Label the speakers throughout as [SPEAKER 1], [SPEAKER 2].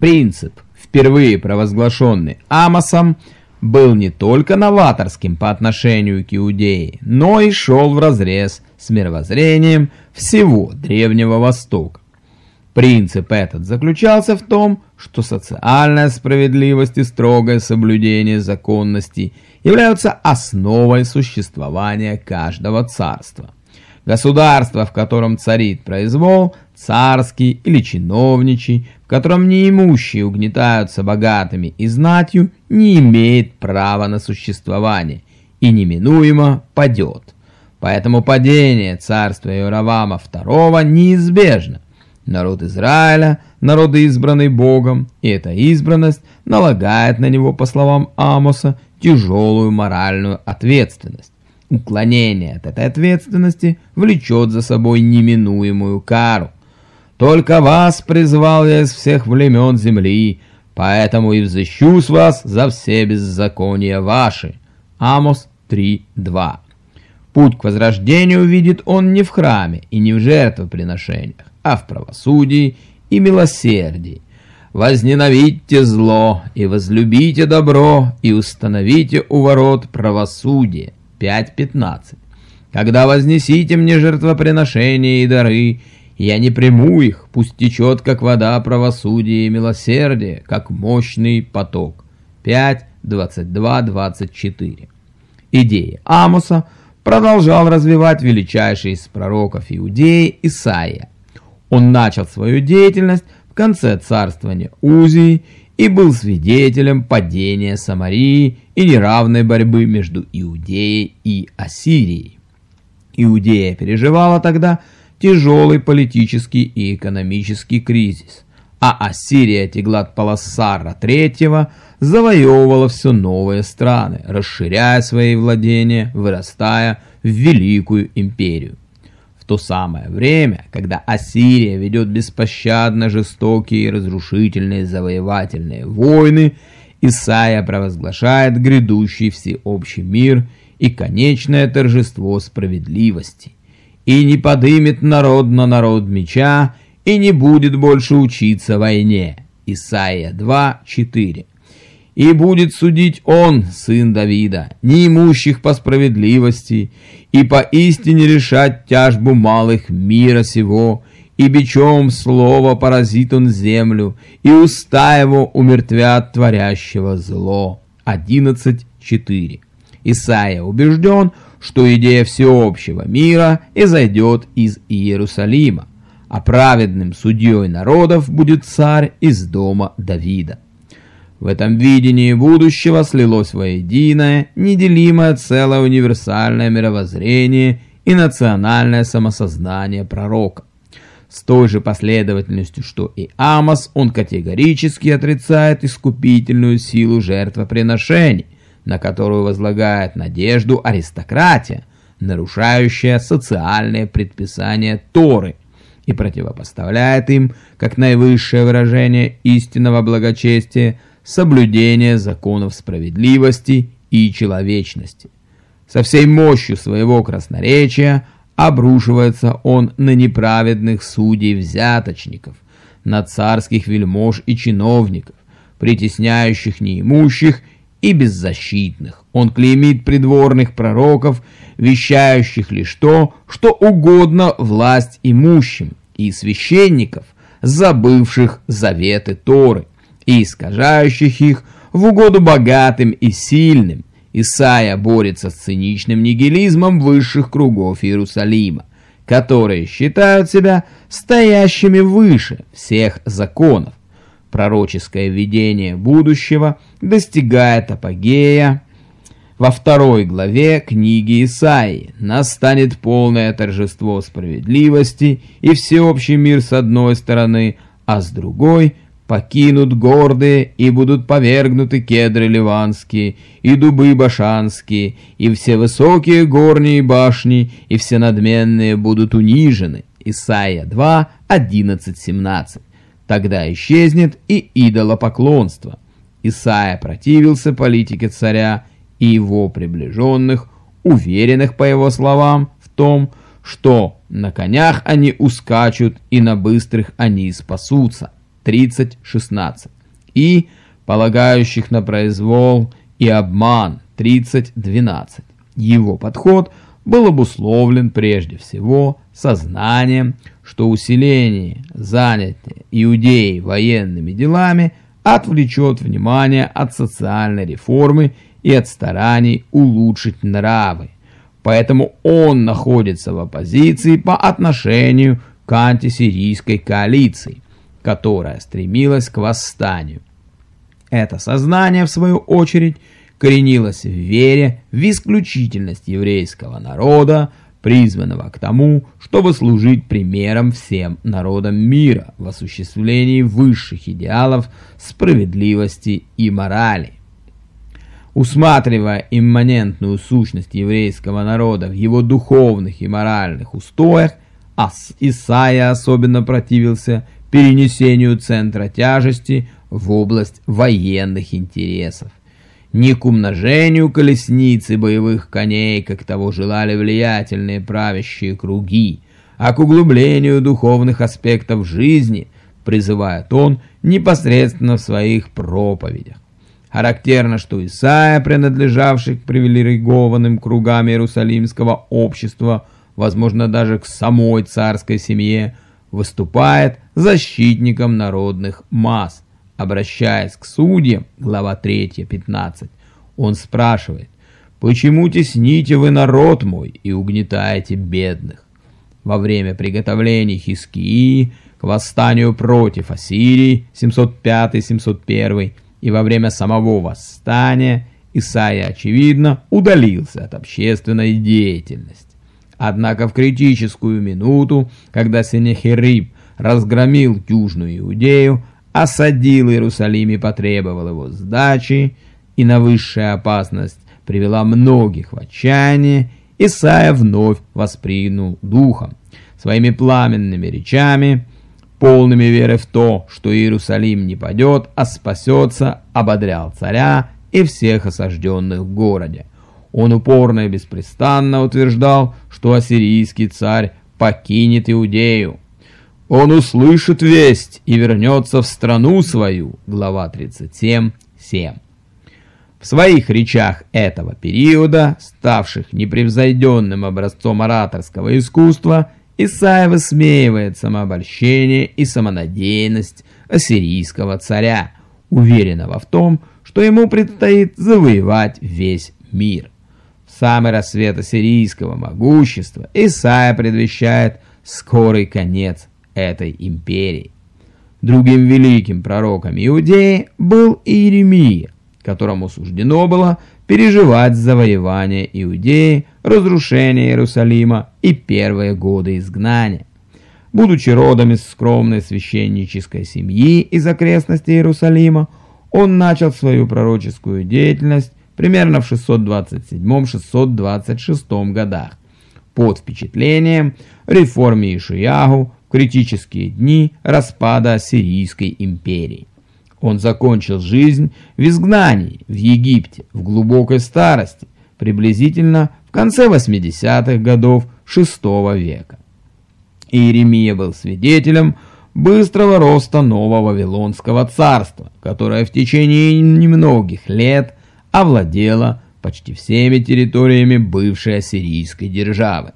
[SPEAKER 1] Принцип, впервые провозглашенный Амосом, был не только новаторским по отношению к Иудее, но и шел вразрез с мировоззрением всего Древнего Востока. Принцип этот заключался в том, что социальная справедливость и строгое соблюдение законности являются основой существования каждого царства. Государство, в котором царит произвол, царский или чиновничий, в котором неимущие угнетаются богатыми и знатью, не имеет права на существование и неминуемо падет. Поэтому падение царства Иоравама II неизбежно. Народ Израиля – народ избранный Богом, и эта избранность налагает на него, по словам Амоса, тяжелую моральную ответственность. Уклонение от этой ответственности влечет за собой неминуемую кару. Только вас призвал я из всех племен земли, поэтому и взыщу с вас за все беззакония ваши. Амос 3.2 Путь к возрождению видит он не в храме и не в жертвоприношениях, а в правосудии и милосердии. Возненавидьте зло и возлюбите добро и установите у ворот правосудие. 5.15 Когда вознесите мне жертвоприношения и дары, я не приму их, пусть течет, как вода, правосудие и милосердие, как мощный поток. 5, 22, 24. Идея Амоса продолжал развивать величайший из пророков Иудеи Исаия. Он начал свою деятельность в конце царствования Узии и был свидетелем падения Самарии и неравной борьбы между Иудеей и Ассирией. Иудея переживала тогда тяжелый политический и экономический кризис, а Ассирия Теглат-Палассара III завоевывала все новые страны, расширяя свои владения, вырастая в великую империю. В то самое время, когда Ассирия ведет беспощадно жестокие и разрушительные завоевательные войны, Исаия провозглашает грядущий всеобщий мир и конечное торжество справедливости и не подымет народ на народ меча, и не будет больше учиться войне. Исайя 2.4 И будет судить он, сын Давида, неимущих по справедливости, и поистине решать тяжбу малых мира сего, и бичом слова поразит он землю, и уста его умертвят творящего зло. 11.4 Исайя убежден, что идея всеобщего мира изойдет из Иерусалима, а праведным судьей народов будет царь из дома Давида. В этом видении будущего слилось воединое, неделимое целое универсальное мировоззрение и национальное самосознание пророка. С той же последовательностью, что и Амос, он категорически отрицает искупительную силу жертвоприношений – на которую возлагает надежду аристократия, нарушающая социальные предписания Торы, и противопоставляет им, как наивысшее выражение истинного благочестия, соблюдение законов справедливости и человечности. Со всей мощью своего красноречия обрушивается он на неправедных судей-взяточников, на царских вельмож и чиновников, притесняющих неимущих и беззащитных. Он клеймит придворных пророков, вещающих лишь то, что угодно власть имущим, и священников, забывших заветы Торы, и искажающих их в угоду богатым и сильным. Исайя борется с циничным нигилизмом высших кругов Иерусалима, которые считают себя стоящими выше всех законов, Пророческое видение будущего достигает апогея во второй главе книги Исаии. Настанет полное торжество справедливости и всеобщий мир с одной стороны, а с другой покинут гордые и будут повергнуты кедры ливанские и дубы башанские, и все высокие горние башни, и все надменные будут унижены. Исайя 2, 11, 17. Тогда исчезнет и идолопоклонство. Исайя противился политике царя и его приближенных, уверенных, по его словам, в том, что на конях они ускачут и на быстрых они спасутся. 30-16 и полагающих на произвол и обман 30-12. Его подход был обусловлен прежде всего сознанием, что усиление занятия иудеи военными делами отвлечет внимание от социальной реформы и от стараний улучшить нравы. Поэтому он находится в оппозиции по отношению к антисирийской коалиции, которая стремилась к восстанию. Это сознание, в свою очередь, коренилось в вере в исключительность еврейского народа, призванного к тому, чтобы служить примером всем народам мира в осуществлении высших идеалов справедливости и морали. Усматривая имманентную сущность еврейского народа в его духовных и моральных устоях, Исаия особенно противился перенесению центра тяжести в область военных интересов. Не к умножению колесниц и боевых коней, как того желали влиятельные правящие круги, а к углублению духовных аспектов жизни, призывает он непосредственно в своих проповедях. Характерно, что Исаия, принадлежавший к привилегированным кругам Иерусалимского общества, возможно даже к самой царской семье, выступает защитником народных масс. Обращаясь к судьям, глава 3, 15, он спрашивает, «Почему тесните вы народ мой и угнетаете бедных?» Во время приготовлений Хискии к восстанию против Ассирии 705-701 и во время самого восстания Исаия, очевидно, удалился от общественной деятельности. Однако в критическую минуту, когда Сенехериб разгромил Южную Иудею, осадил Иерусалим и потребовал его сдачи, и на высшая опасность привела многих в отчаяние, Исаия вновь воспринял духом. Своими пламенными речами полными веры в то, что Иерусалим не падет, а спасется, ободрял царя и всех осажденных в городе. Он упорно и беспрестанно утверждал, что ассирийский царь покинет Иудею. Он услышит весть и вернется в страну свою. Глава 37.7. В своих речах этого периода, ставших непревзойденным образцом ораторского искусства, Исаия высмеивает самообольщение и самонадеянность ассирийского царя, уверенного в том, что ему предстоит завоевать весь мир. В самый рассвет ассирийского могущества Исаия предвещает скорый конец этой империи. Другим великим пророком Иудеи был Иеремия, которому суждено было переживать завоевание Иудеи, разрушение Иерусалима и первые годы изгнания. Будучи родом из скромной священнической семьи из окрестностей Иерусалима, он начал свою пророческую деятельность примерно в 627-626 годах под впечатлением реформы Ишиягу критические дни распада Сирийской империи. Он закончил жизнь в изгнании в Египте в глубокой старости, приблизительно в конце 80-х годов VI века. Иеремия был свидетелем быстрого роста нового Вавилонского царства, которое в течение немногих лет овладело почти всеми территориями бывшей ассирийской державы.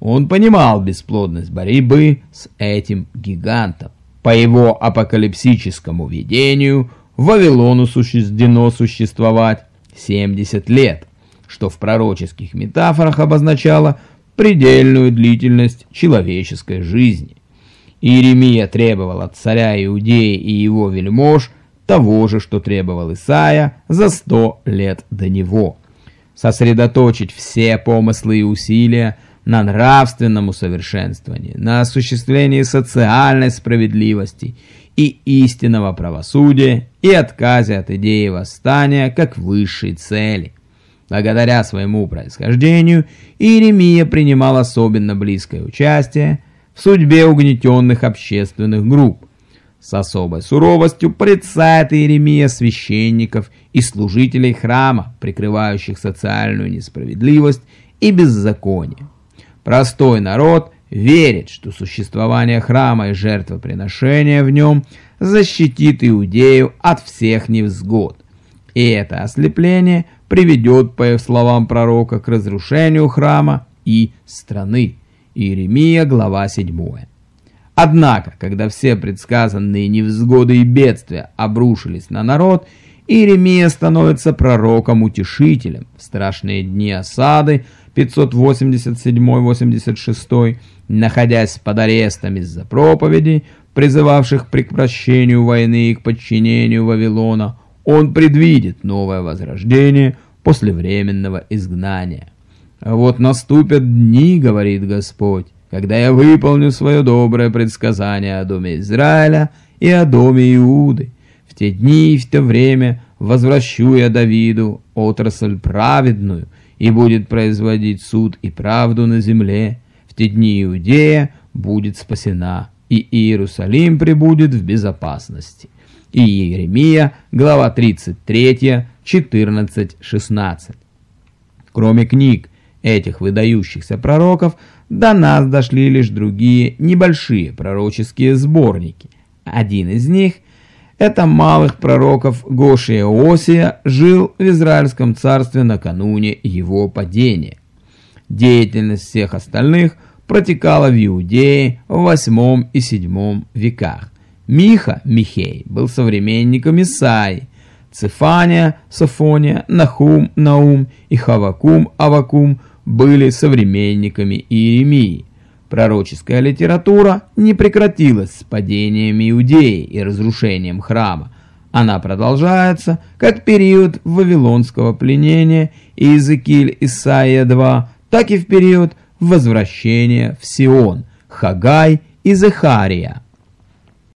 [SPEAKER 1] Он понимал бесплодность борьбы с этим гигантом. По его апокалипсическому видению Вавилону суждено существовать 70 лет, что в пророческих метафорах обозначало предельную длительность человеческой жизни. Иеремия требовал от царя Иудеи и его вельмож того же, что требовал Исаия за сто лет до него. Сосредоточить все помыслы и усилия – на нравственном усовершенствовании, на осуществлении социальной справедливости и истинного правосудия и отказе от идеи восстания как высшей цели. Благодаря своему происхождению Иеремия принимал особенно близкое участие в судьбе угнетенных общественных групп. С особой суровостью порицает Иеремия священников и служителей храма, прикрывающих социальную несправедливость и беззаконие. Простой народ верит, что существование храма и жертвоприношения в нем защитит Иудею от всех невзгод. И это ослепление приведет, по словам пророка, к разрушению храма и страны. Иеремия, глава 7. Однако, когда все предсказанные невзгоды и бедствия обрушились на народ, Иеремия становится пророком-утешителем. В страшные дни осады 587-86, находясь под арестом из-за проповедей, призывавших к прекращению войны и к подчинению Вавилона, он предвидит новое возрождение после временного изгнания. «А вот наступят дни, — говорит Господь, — когда я выполню свое доброе предсказание о доме Израиля и о доме Иуды. В те дни и в то время возвращу я Давиду отрасль праведную, и будет производить суд и правду на земле. В те дни Иудея будет спасена, и Иерусалим пребудет в безопасности» и Иеремия, глава 33, 14-16. Кроме книг этих выдающихся пророков, до нас дошли лишь другие небольшие пророческие сборники. Один из них – это малых пророков Гоши Иосия жил в Израильском царстве накануне его падения. Деятельность всех остальных протекала в Иудее в 8 и 7 веках. Миха, Михей, был современником Исаи, Цефания, Софония, Нахум, Наум и Хавакум, Авакум были современниками Иеремии. Пророческая литература не прекратилась с падением Иудеи и разрушением храма. Она продолжается как период вавилонского пленения Иезекииль Исаия 2, так и в период возвращения в Сион, Хагай и Захария.